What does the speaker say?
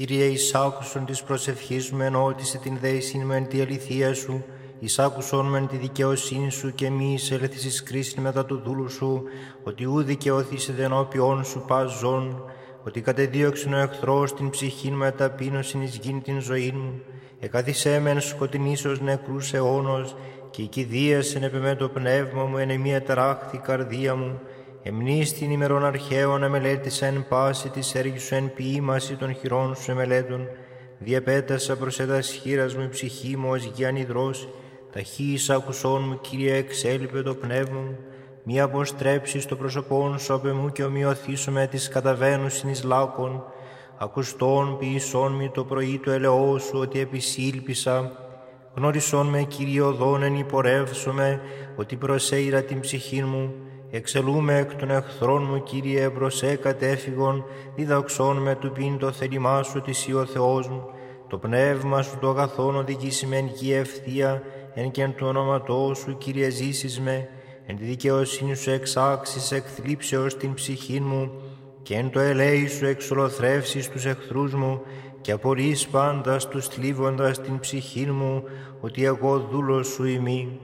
Κύριε εισάκουσον της προσευχής μου ενώτησε την δέησιν με τη αληθεία σου, εισάκουσον μεν τη δικαιοσύνη σου και μη εισέλθεις κρίση μετά του δούλου σου, ότι ού δικαιώθησε ενώπιον σου παζών, ότι κατεδίωξε ο εχθρός την ψυχή με ταπείνωσιν εις γίνει την ζωή μου, εκάθισέ μεν σκοτεινήσος νεκρούς αιώνος, και η κηδίασεν επί το πνεύμα μου εν μία τράχτη καρδία μου, Εμνείς την ημερών αρχαίων αμελέτησεν πάση της έργης σου εν ποίημαση των χειρών σου εμελέτων, διαπέτασα προς έτας χείρας μου η ψυχή μου ως γιάννη ταχύς ακουσών μου Κύριε εξέλιπε το πνεύμα μου, μη αποστρέψεις το πρόσωπόν σώπε μου και ομοιωθήσω με τις καταβαίνουσιν εις λάκων, ακουστών ποιησών μη το πρωί του ελαιό σου ότι επισήλπισα, γνώρισόν με Κύριε οδόν εν υπορεύσομαι, ότι προσέειρα την ψυχή μου, Εξελούμε εκ των εχθρών μου, Κύριε, προσέ κατέφυγον, διδαξών με του πίν το θέλημά σου της ο Θεός μου, το πνεύμα σου το αγαθόν οδηγήσει με εν ευθεία, εν και εν του όνοματό σου, Κύριε, ζήσεις με, εν τη δικαιοσύνη σου εξάξεις εκθλίψεως την ψυχή μου, και εν το ελέη σου εξολοθρεύσεις τους εχθρούς μου, και απορείς πάντα τους θλίβοντας την ψυχή μου, ότι εγώ δούλος σου ημί